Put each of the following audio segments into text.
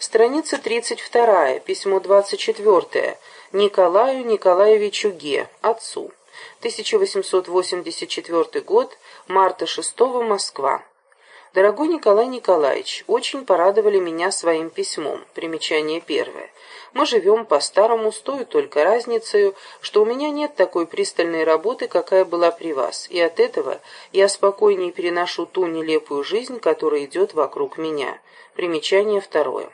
Страница 32, письмо 24, Николаю Николаевичу Ге, отцу. 1884 год, марта 6 Москва. Дорогой Николай Николаевич, очень порадовали меня своим письмом. Примечание первое. Мы живем по-старому, с только разницей, что у меня нет такой пристальной работы, какая была при вас, и от этого я спокойнее переношу ту нелепую жизнь, которая идет вокруг меня. Примечание второе.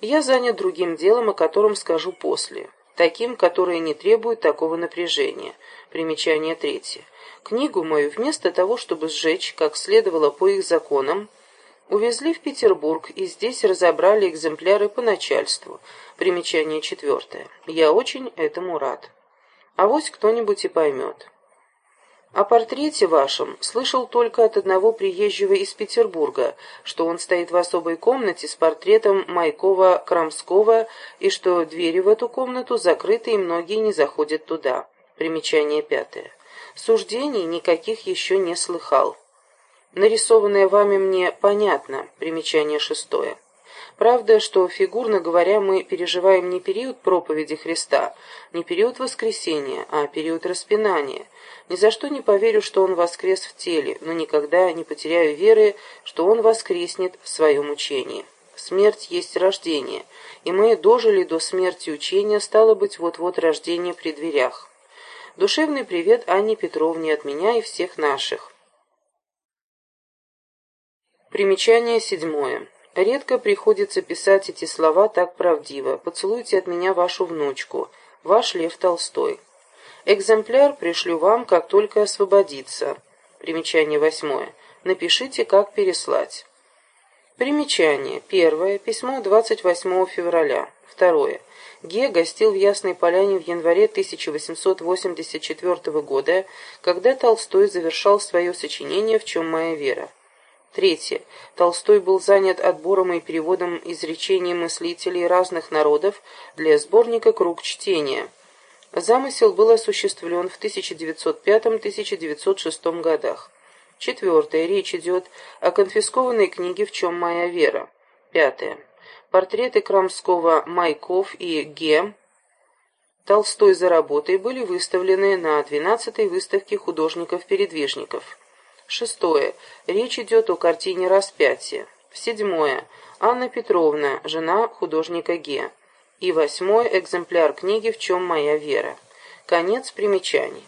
Я занят другим делом, о котором скажу после. Таким, которое не требует такого напряжения. Примечание третье. Книгу мою вместо того, чтобы сжечь, как следовало по их законам, увезли в Петербург и здесь разобрали экземпляры по начальству. Примечание четвертое. Я очень этому рад. А вось кто-нибудь и поймет. О портрете вашем слышал только от одного приезжего из Петербурга, что он стоит в особой комнате с портретом Майкова-Крамского и что двери в эту комнату закрыты и многие не заходят туда. Примечание пятое. Суждений никаких еще не слыхал. Нарисованное вами мне понятно. Примечание шестое. Правда, что, фигурно говоря, мы переживаем не период проповеди Христа, не период воскресения, а период распинания. Ни за что не поверю, что Он воскрес в теле, но никогда не потеряю веры, что Он воскреснет в своем учении. Смерть есть рождение, и мы дожили до смерти учения, стало быть, вот-вот рождение при дверях. Душевный привет Анне Петровне от меня и всех наших. Примечание седьмое. Редко приходится писать эти слова так правдиво. Поцелуйте от меня вашу внучку. Ваш Лев Толстой. Экземпляр пришлю вам, как только освободится. Примечание восьмое. Напишите, как переслать. Примечание. Первое. Письмо 28 февраля. Второе. Ге гостил в Ясной Поляне в январе 1884 года, когда Толстой завершал свое сочинение «В чем моя вера». Третье. Толстой был занят отбором и переводом изречений мыслителей разных народов для сборника «Круг чтения». Замысел был осуществлен в 1905-1906 годах. Четвертое. Речь идет о конфискованной книге «В чем моя вера». Пятое. Портреты Крамского, Майков и Ге Толстой за работой были выставлены на 12-й выставке художников-передвижников. Шестое. Речь идет о картине «Распятие». Седьмое. Анна Петровна, жена художника Ге. И восьмой экземпляр книги «В чем моя вера». Конец примечаний.